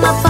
papa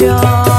yeah.